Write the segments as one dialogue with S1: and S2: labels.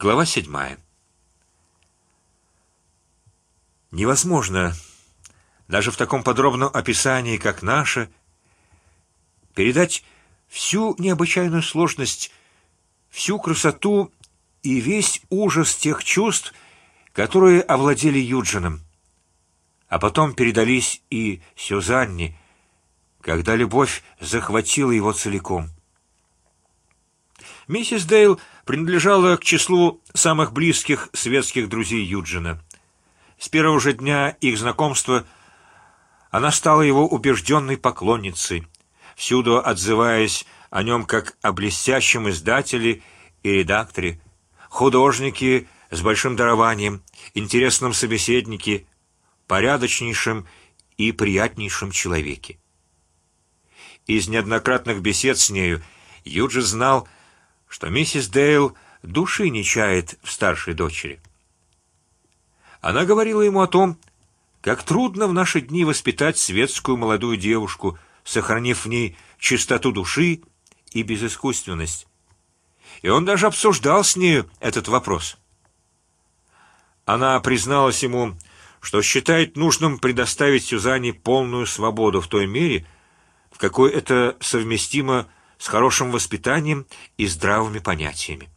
S1: Глава седьмая. Невозможно даже в таком подробном описании, как наше, передать всю необычайную сложность, всю красоту и весь ужас тех чувств, которые овладели Юджином, а потом передались и Сюзанне, когда любовь захватила его целиком. Миссис Дейл принадлежала к числу самых близких светских друзей Юджина. С первого же дня их знакомства она стала его убежденной поклонницей, всюду отзываясь о нем как о блестящем издателе и редакторе, художнике с большим дарованием, интересном собеседнике, порядочнейшем и приятнейшем человеке. Из неоднократных бесед с нею Юджи знал, что миссис Дейл души не чает в старшей дочери. Она говорила ему о том, как трудно в наши дни воспитать светскую молодую девушку, сохранив в ней чистоту души и безыскусственность. И он даже обсуждал с нею этот вопрос. Она призналась ему, что считает нужным предоставить Сюзанне полную свободу в той мере, в какой это совместимо с хорошим воспитанием и здравыми понятиями.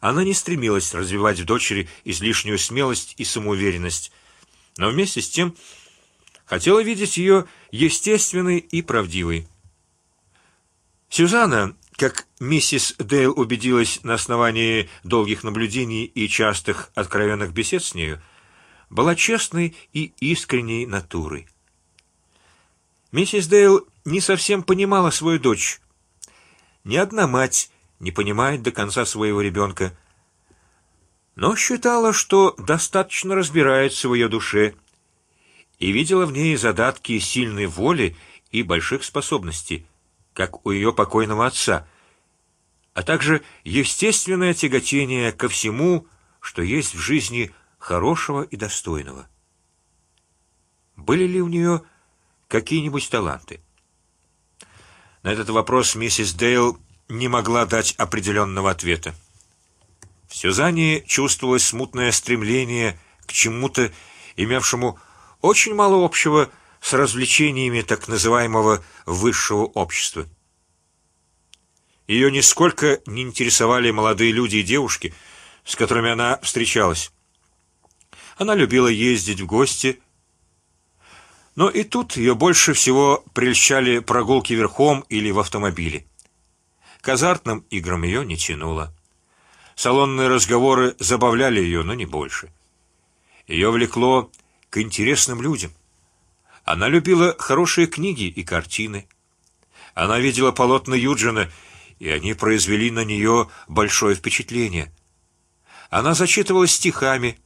S1: Она не стремилась развивать в дочери излишнюю смелость и самоуверенность, но вместе с тем хотела видеть ее естественной и правдивой. Сюзанна, как миссис Дейл убедилась на основании долгих наблюдений и частых откровенных бесед с нею, была честной и искренней натурой. Миссис Дейл не совсем понимала свою дочь. Ни одна мать не понимает до конца своего ребенка, но считала, что достаточно разбирается в ее душе и видела в ней задатки сильной воли и больших способностей, как у ее покойного отца, а также естественное тяготение ко всему, что есть в жизни хорошего и достойного. Были ли у нее какие-нибудь таланты? На этот вопрос миссис Дейл не могла дать определенного ответа. В Сюзанне чувствовалось смутное стремление к чему-то, имевшему очень мало общего с развлечениями так называемого высшего общества. Ее нисколько не интересовали молодые люди и девушки, с которыми она встречалась. Она любила ездить в гости, но и тут ее больше всего прельщали прогулки верхом или в автомобиле. К азартным играм ее не тянуло. Салонные разговоры забавляли ее, но не больше. Ее влекло к интересным людям. Она любила хорошие книги и картины. Она видела полотна Юджина, и они произвели на нее большое впечатление. Она зачитывалась стихами,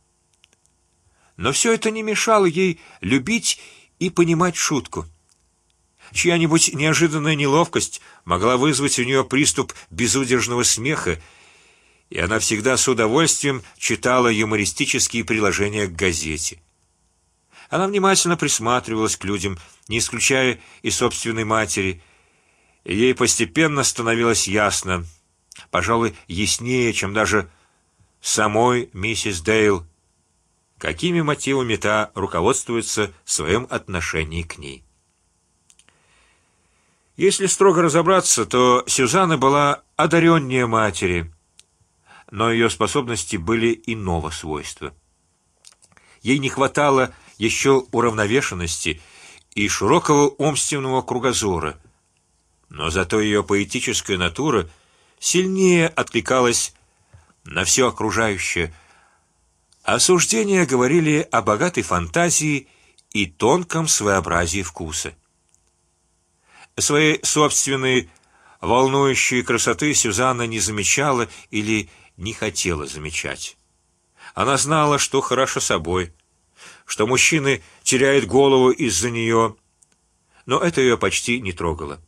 S1: но все это не мешало ей любить и понимать шутку. Чья-нибудь неожиданная неловкость могла вызвать у нее приступ безудержного смеха, и она всегда с удовольствием читала юмористические приложения к газете. Она внимательно присматривалась к людям, не исключая и собственной матери. И ей постепенно становилось ясно, пожалуй, яснее, чем даже самой миссис Дейл, какими мотивами та руководствуется в своем отношении к ней. Если строго разобраться, то Сюзанна была одареннее матери, но ее способности были иного свойства. Ей не хватало еще уравновешенности и широкого умственного кругозора, но зато ее поэтическая натура сильнее откликалась на все окружающее. Осуждения говорили о богатой фантазии и тонком своеобразии вкуса. Своей собственной волнующей красоты Сюзанна не замечала или не хотела замечать. Она знала, что хороша собой, что мужчины теряют голову из-за нее, но это ее почти не трогало.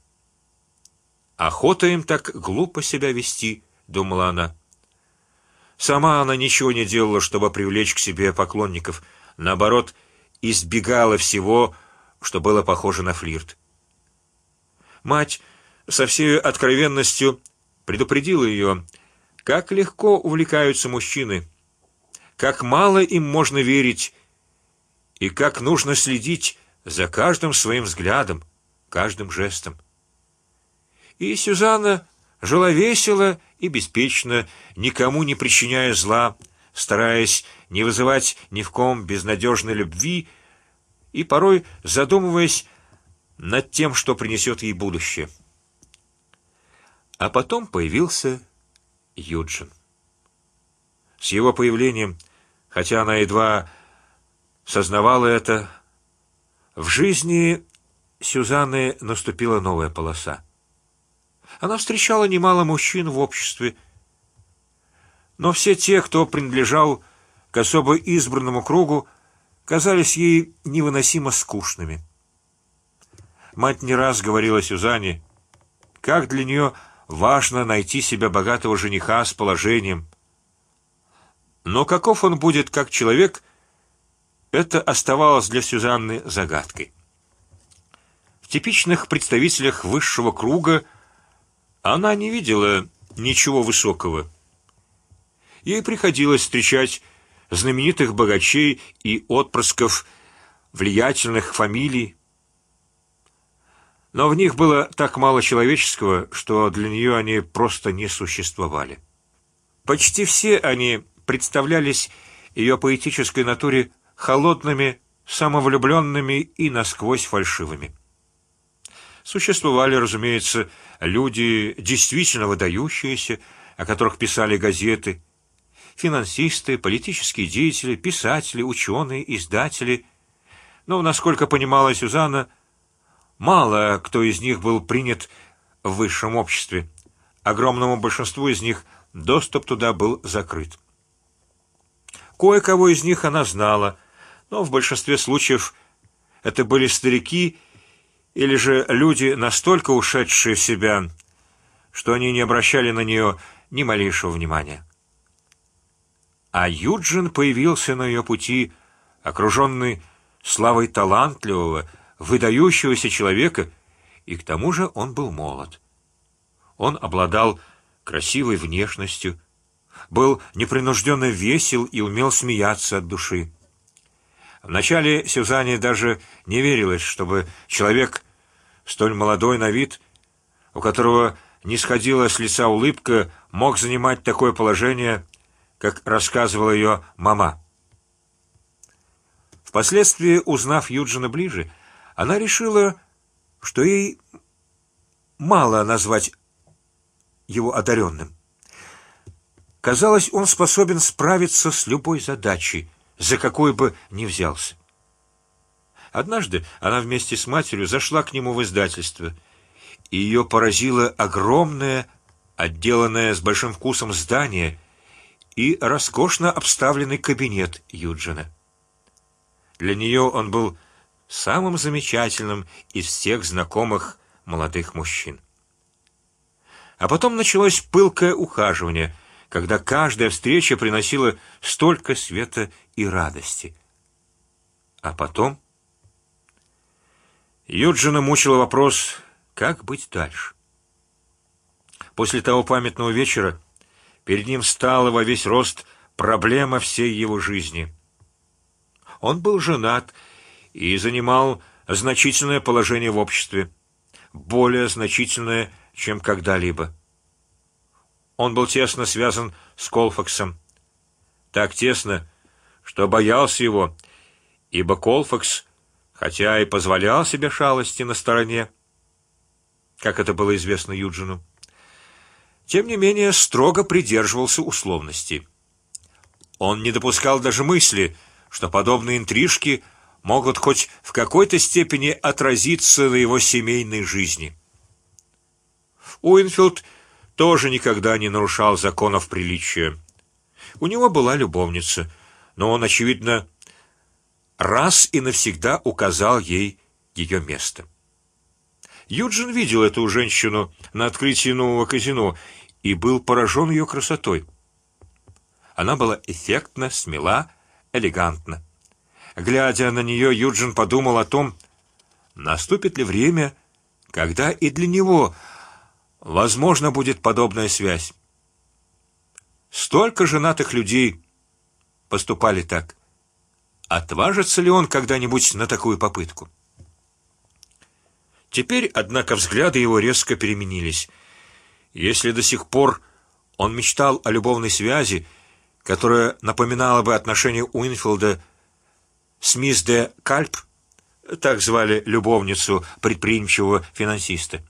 S1: Охота им так глупо себя вести, думала она. Сама она ничего не делала, чтобы привлечь к себе поклонников, наоборот, избегала всего, что было похоже на флирт. Мать со всей откровенностью предупредила ее, Как легко увлекаются мужчины, как мало им можно верить, и как нужно следить за каждым своим взглядом, каждым жестом. И Сюзанна жила весело и беспечно, никому не причиняя зла, стараясь не вызывать ни в ком безнадежной любви и порой задумываясь над тем, что принесет ей будущее. А потом появился Юджин. С его появлением, хотя она едва сознавала это, в жизни Сюзанны наступила новая полоса. Она встречала немало мужчин в обществе, но все те, кто принадлежал к особо избранному кругу, казались ей невыносимо скучными. Мать не раз говорила Сюзанне, как для нее важно найти себе богатого жениха с положением. Но каков он будет как человек, это оставалось для Сюзанны загадкой. В типичных представителях высшего круга она не видела ничего высокого. Ей приходилось встречать знаменитых богачей и отпрысков влиятельных фамилий, но в них было так мало человеческого, что для нее они просто не существовали. Почти все они представлялись ее поэтической натуре холодными, самовлюбленными и насквозь фальшивыми. Существовали, разумеется, люди действительно выдающиеся, о которых писали газеты, финансисты, политические деятели, писатели, ученые, издатели. Но, насколько понимала Сюзанна, мало кто из них был принят в высшем обществе. Огромному большинству из них доступ туда был закрыт. Кое-кого из них она знала, но в большинстве случаев это были старики или же люди настолько ушедшие в себя, что они не обращали на нее ни малейшего внимания. А Юджин появился на ее пути, окруженный славой талантливого, выдающегося человека, и к тому же он был молод. Он обладал красивой внешностью, был непринужденно весел и умел смеяться от души. Вначале Сюзанне даже не верилось, чтобы человек столь молодой на вид, у которого не сходила с лица улыбка, мог занимать такое положение, как рассказывала ее мама. Впоследствии, узнав Юджина ближе, она решила, что ей мало назвать его одаренным. Казалось, он способен справиться с любой задачей, за какой бы ни взялся. Однажды она вместе с матерью зашла к нему в издательство, и ее поразило огромное, отделанное с большим вкусом здание и роскошно обставленный кабинет Юджина. Для нее он был самым замечательным из всех знакомых молодых мужчин. А потом началось пылкое ухаживание, когда каждая встреча приносила столько света и радости. А потом Юджина мучила вопрос, как быть дальше. После того памятного вечера перед ним стала во весь рост проблема всей его жизни. Он был женат и занимал значительное положение в обществе, более значительное, чем когда-либо. Он был тесно связан с Колфаксом, так тесно, что боялся его, ибо Колфакс хотя и позволял себе шалости на стороне, как это было известно Юджину, тем не менее строго придерживался условностей. Он не допускал даже мысли, что подобные интрижки могут хоть в какой-то степени отразиться на его семейной жизни. Уинфилд тоже никогда не нарушал законов приличия. У него была любовница, но он очевидно раз и навсегда указал ей ее место. Юджин видел эту женщину на открытии нового казино и был поражен ее красотой. Она была эффектна, смела, элегантна. Глядя на нее, Юджин подумал о том, наступит ли время, когда и для него возможно будет подобная связь. Столько женатых людей поступали так. Отважится ли он когда-нибудь на такую попытку? Теперь, однако, взгляды его резко переменились. Если до сих пор он мечтал о любовной связи, которая напоминала бы отношения Уинфилда с мисс де Кальп, так звали любовницу предприимчивого финансиста,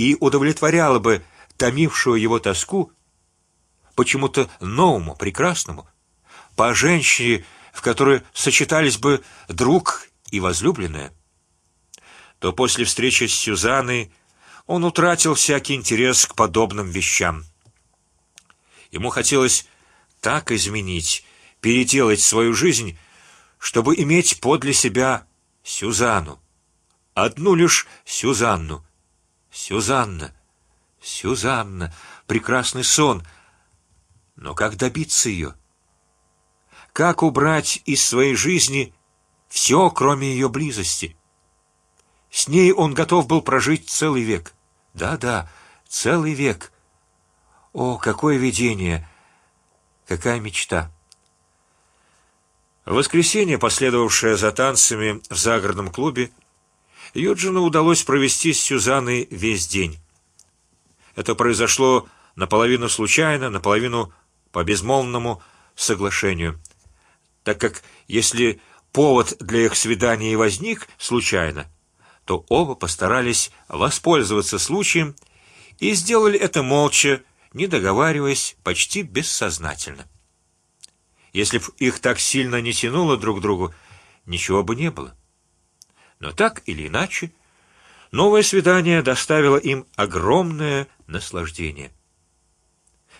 S1: и удовлетворяла бы томившую его тоску почему-то новому, прекрасному, по женщине, в которой сочетались бы друг и возлюбленная, то после встречи с Сюзанной он утратил всякий интерес к подобным вещам. Ему хотелось так изменить, переделать свою жизнь, чтобы иметь подле себя Сюзанну, одну лишь Сюзанну, Сюзанна, Сюзанна, прекрасный сон. Но как добиться ее? Как убрать из своей жизни все, кроме ее близости? С ней он готов был прожить целый век. Да, да, целый век. О, какое видение! Какая мечта! В воскресенье, последовавшее за танцами в загородном клубе, Юджину удалось провести с Сюзанной весь день. Это произошло наполовину случайно, наполовину по безмолвному соглашению, так как если повод для их свидания возник случайно, то оба постарались воспользоваться случаем и сделали это молча, не договариваясь, почти бессознательно. Если б их так сильно не тянуло друг к другу, ничего бы не было. Но так или иначе, новое свидание доставило им огромное наслаждение.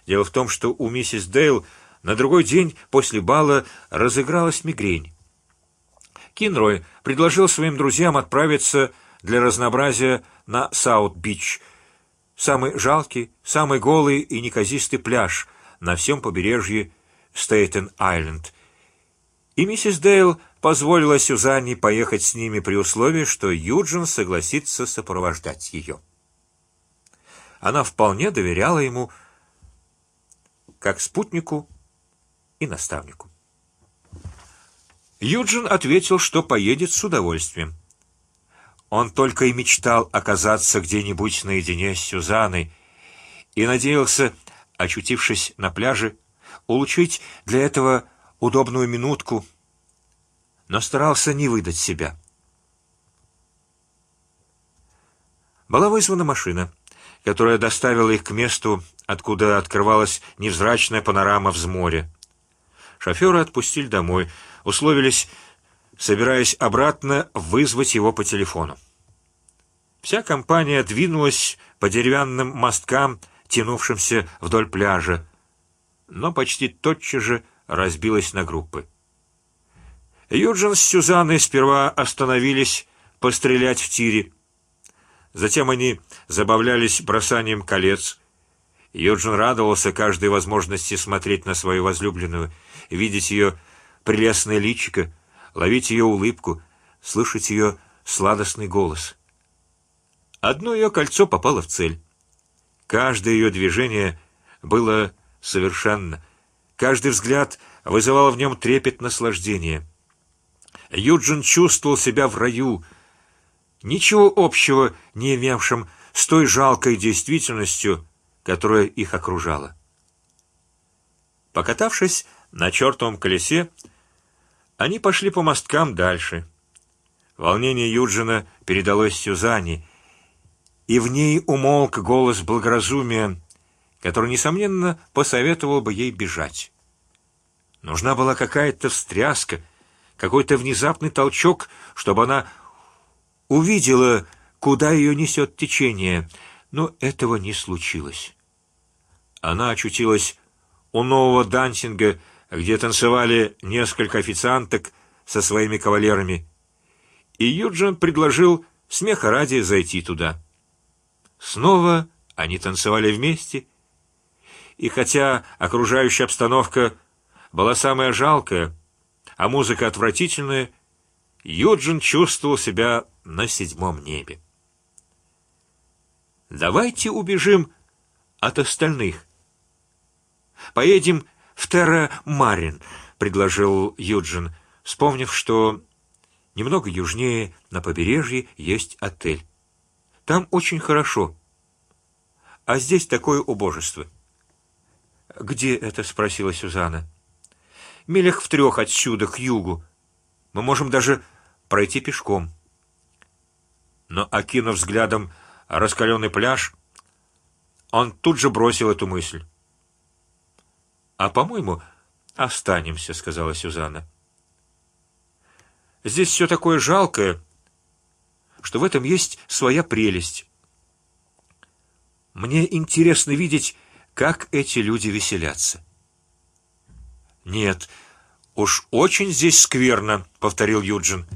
S1: Дело в том, что у миссис Дейл на другой день после бала разыгралась мигрень. Кинрой предложил своим друзьям отправиться для разнообразия на Саут-Бич, самый жалкий, самый голый и неказистый пляж на всем побережье Стейтен-Айленд. И миссис Дейл позволила Сюзанне поехать с ними при условии, что Юджин согласится сопровождать ее. Она вполне доверяла ему как спутнику и наставнику. Юджин ответил, что поедет с удовольствием. Он только и мечтал оказаться где-нибудь наедине с Сюзанной и надеялся, очутившись на пляже, улучшить для этого удобную минутку, но старался не выдать себя. Была вызвана машина, которая доставила их к месту, откуда открывалась невзрачная панорама в море. Шофера отпустили домой, условились, собираясь обратно вызвать его по телефону. Вся компания двинулась по деревянным мосткам, тянувшимся вдоль пляжа, но почти тотчас же разбилась на группы. Юджин с Сюзанной сперва остановились пострелять в тире. Затем они забавлялись бросанием колец. Юджин радовался каждой возможности смотреть на свою возлюбленную, видеть ее прелестное личико, ловить ее улыбку, слышать ее сладостный голос. Одно ее кольцо попало в цель. Каждое ее движение было совершенно. Каждый взгляд вызывал в нем трепет наслаждения. Юджин чувствовал себя в раю, ничего общего не имевшим с той жалкой действительностью, которая их окружала. Покатавшись на чертовом колесе, они пошли по мосткам дальше. Волнение Юджина передалось Сюзанне, и в ней умолк голос благоразумия, который несомненно посоветовал бы ей бежать. Нужна была какая-то встряска, какой-то внезапный толчок, чтобы она увидела, куда ее несет течение, но этого не случилось. Она очутилась у нового дансинга, где танцевали несколько официанток со своими кавалерами, и Юджин предложил смеха ради зайти туда. Снова они танцевали вместе, и хотя окружающая обстановка была самая жалкая, а музыка отвратительная, Юджин чувствовал себя на седьмом небе. Давайте убежим от остальных. Поедем в Терра Марин, предложил Юджин, вспомнив, что немного южнее на побережье есть отель. Там очень хорошо, а здесь такое убожество. Где это? спросила Сюзанна. Милях в трех отсюда к югу. Мы можем даже пройти пешком. Но окинув взглядом раскаленный пляж, он тут же бросил эту мысль. А по-моему, останемся, сказала Сюзанна. Здесь все такое жалкое, что в этом есть своя прелесть. Мне интересно видеть, как эти люди веселятся. Нет, уж очень здесь скверно, повторил Юджин.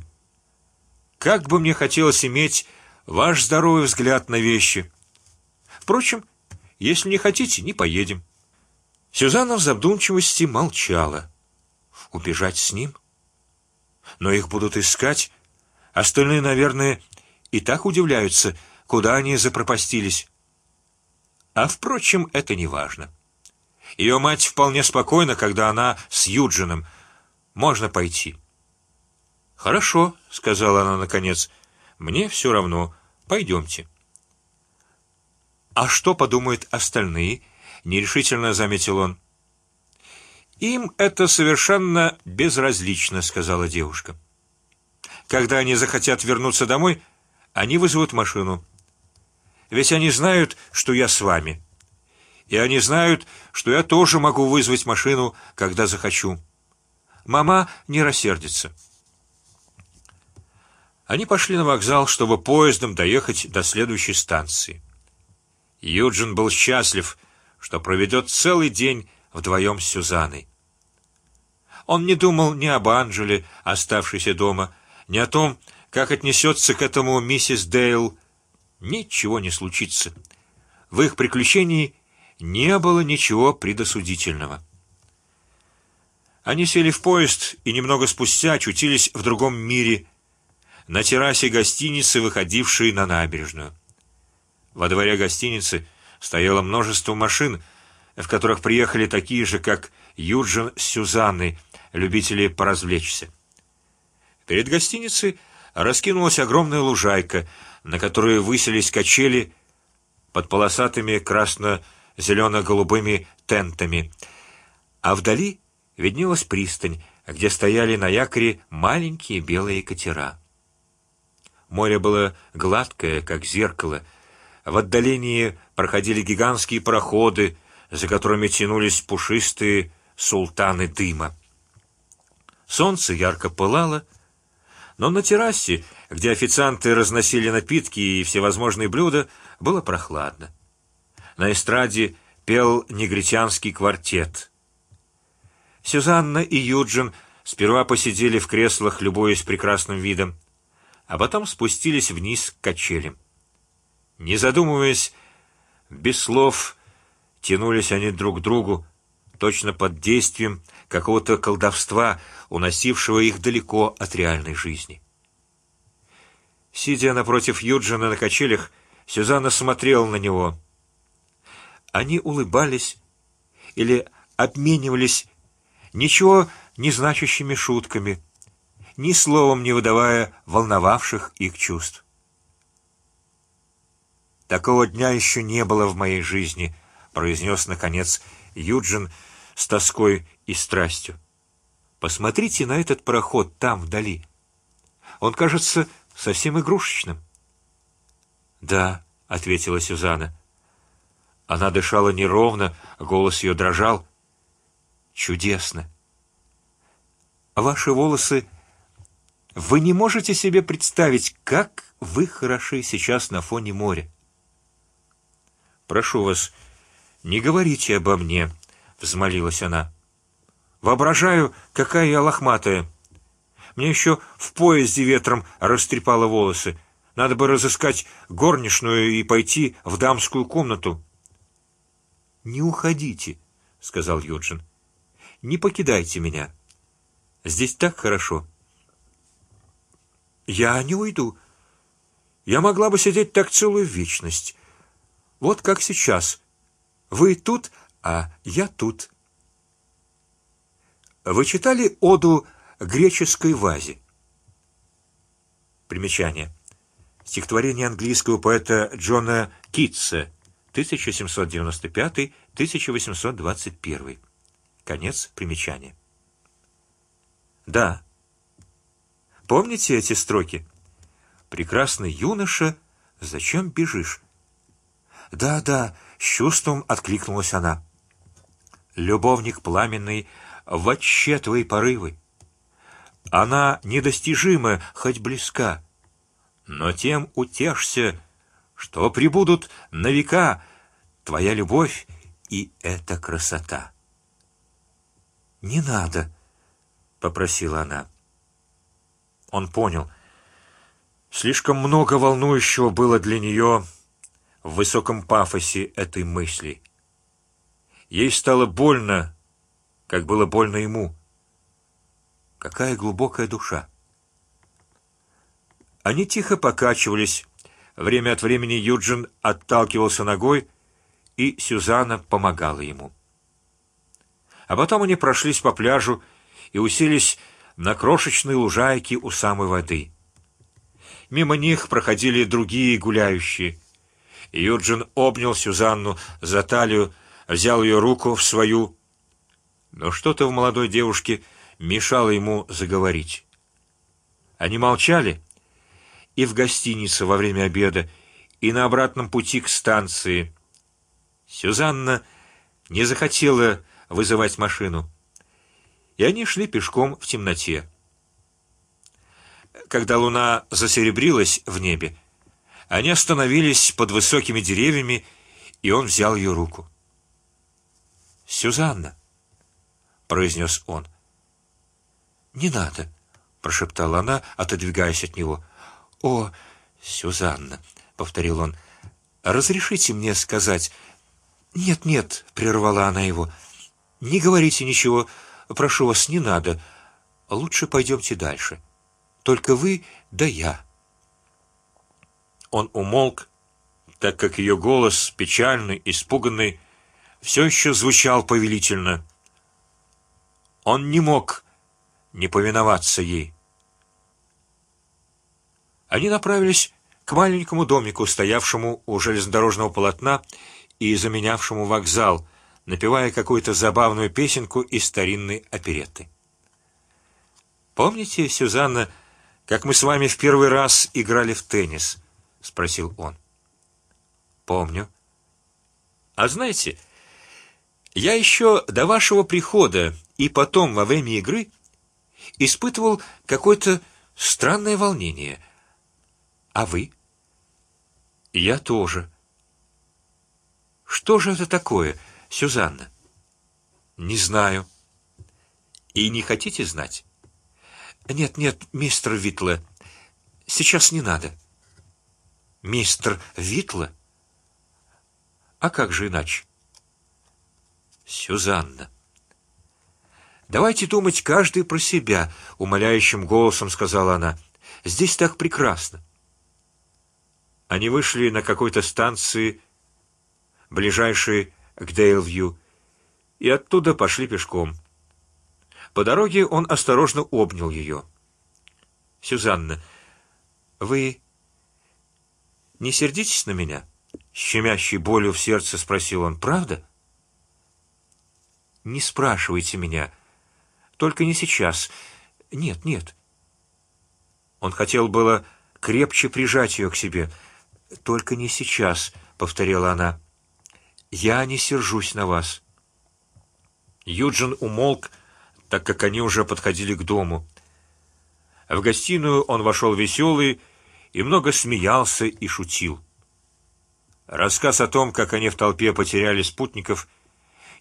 S1: Как бы мне хотелось иметь ваш здоровый взгляд на вещи. Впрочем, если не хотите, не поедем. Сюзанна в задумчивости молчала. Убежать с ним? Но их будут искать. Остальные, наверное, и так удивляются, куда они запропастились. А впрочем, это не важно. Ее мать вполне спокойна, когда она с Юджином. Можно пойти. Хорошо, сказала она наконец. Мне все равно. Пойдемте. А что подумают остальные? Нерешительно заметил он. Им это совершенно безразлично, сказала девушка. Когда они захотят вернуться домой, они вызовут машину. Ведь они знают, что я с вами, и они знают, что я тоже могу вызвать машину, когда захочу. Мама не рассердится. Они пошли на вокзал, чтобы поездом доехать до следующей станции. Юджин был счастлив, что проведет целый день вдвоем с Сюзаной. Он не думал ни об Анжеле, оставшейся дома, ни о том, как отнесется к этому миссис Дейл. Ничего не случится. В их приключении не было ничего предосудительного. Они сели в поезд и немного спустя очутились в другом мире, на террасе гостиницы, выходившей на набережную. Во дворе гостиницы стояло множество машин, в которых приехали такие же, как Юджин с Сюзанной, любители поразвлечься. Перед гостиницей раскинулась огромная лужайка, на которой высились качели под полосатыми красно-зелено-голубыми тентами, а вдали виднелась пристань, где стояли на якоре маленькие белые катера. Море было гладкое, как зеркало. В отдалении проходили гигантские проходы, за которыми тянулись пушистые султаны дыма. Солнце ярко пылало, но на террасе, где официанты разносили напитки и всевозможные блюда, было прохладно. На эстраде пел негритянский квартет. Сюзанна и Юджин сперва посидели в креслах, любуясь прекрасным видом а потом спустились вниз к качелям. Не задумываясь, без слов тянулись они друг к другу, точно под действием какого-то колдовства, уносившего их далеко от реальной жизни. Сидя напротив Юджина на качелях, Сюзанна смотрела на него. Они улыбались или обменивались ничего не значащими шутками ни словом не выдавая волновавших их чувств. Такого дня еще не было в моей жизни, произнес наконец Юджин с тоской и страстью. Посмотрите на этот пароход там вдали. Он кажется совсем игрушечным. Да, ответила Сюзанна. Она дышала неровно, голос ее дрожал. Чудесно. Ваши волосы вы не можете себе представить, как вы хороши сейчас на фоне моря. Прошу вас, не говорите обо мне, взмолилась она. Воображаю, какая я лохматая. Мне еще в поезде ветром растрепало волосы. Надо бы разыскать горничную и пойти в дамскую комнату. Не уходите, сказал Юджин. Не покидайте меня. Здесь так хорошо. Я не уйду. Я могла бы сидеть так целую вечность. Вот как сейчас. Вы тут, а я тут. Вы читали оду греческой вазе? Примечание. Стихотворение английского поэта Джона Китса, 1795-1821. Конец примечания. Да. Помните эти строки? Прекрасный юноша, зачем бежишь? Да, да, с чувством откликнулась она. Любовник пламенный, вообще твои порывы. Она недостижима, хоть близка, но тем утешься, что прибудут на века твоя любовь и эта красота. Не надо, попросила она. Он понял. Слишком много волнующего было для нее в высоком пафосе этой мысли. Ей стало больно, как было больно ему. Какая глубокая душа! Они тихо покачивались. Время от времени Юджин отталкивался ногой, и Сюзанна помогала ему. А потом они прошлись по пляжу и уселись на крошечной лужайке у самой воды. Мимо них проходили другие гуляющие. Юджин обнял Сюзанну за талию, взял ее руку в свою, но что-то в молодой девушке мешало ему заговорить. Они молчали, и в гостинице во время обеда, и на обратном пути к станции. Сюзанна не захотела вызывать машину, и они шли пешком в темноте. Когда луна засеребрилась в небе, они остановились под высокими деревьями, и он взял ее руку. Сюзанна, произнес он. Не надо, прошептала она, отодвигаясь от него. О, Сюзанна, повторил он, разрешите мне сказать? Нет, нет, прервала она его. Не говорите ничего, прошу вас, не надо. Лучше пойдемте дальше. Только вы да я. Он умолк, так как ее голос, печальный, испуганный, все еще звучал повелительно. Он не мог не повиноваться ей. Они направились к маленькому домику, стоявшему у железнодорожного полотна и заменявшему вокзал, напевая какую-то забавную песенку из старинной оперетты. Помните, Сюзанна, как мы с вами в первый раз играли в теннис? – спросил он. Помню. А знаете, я еще до вашего прихода и потом во время игры испытывал какое-то странное волнение. А вы? Я тоже. Что же это такое, Сюзанна? Не знаю. И не хотите знать? Нет, нет, мистер Витле, сейчас не надо. Мистер Витле? А как же иначе? Сюзанна. Давайте думать каждый про себя, умоляющим голосом сказала она. Здесь так прекрасно. Они вышли на какой-то станции, ближайшей к Дейлвью, и оттуда пошли пешком. По дороге он осторожно обнял ее. Сюзанна, вы не сердитесь на меня? щемящей болью в сердце спросил он. Правда? Не спрашивайте меня, только не сейчас. Нет, нет. Он хотел было крепче прижать ее к себе. Только не сейчас, повторила она. Я не сержусь на вас. Юджин умолк, так как они уже подходили к дому. В гостиную он вошел веселый и много смеялся и шутил. Рассказ о том, как они в толпе потеряли спутников,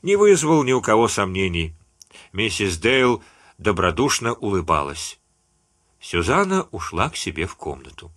S1: не вызвал ни у кого сомнений. Миссис Дейл добродушно улыбалась. Сюзанна ушла к себе в комнату.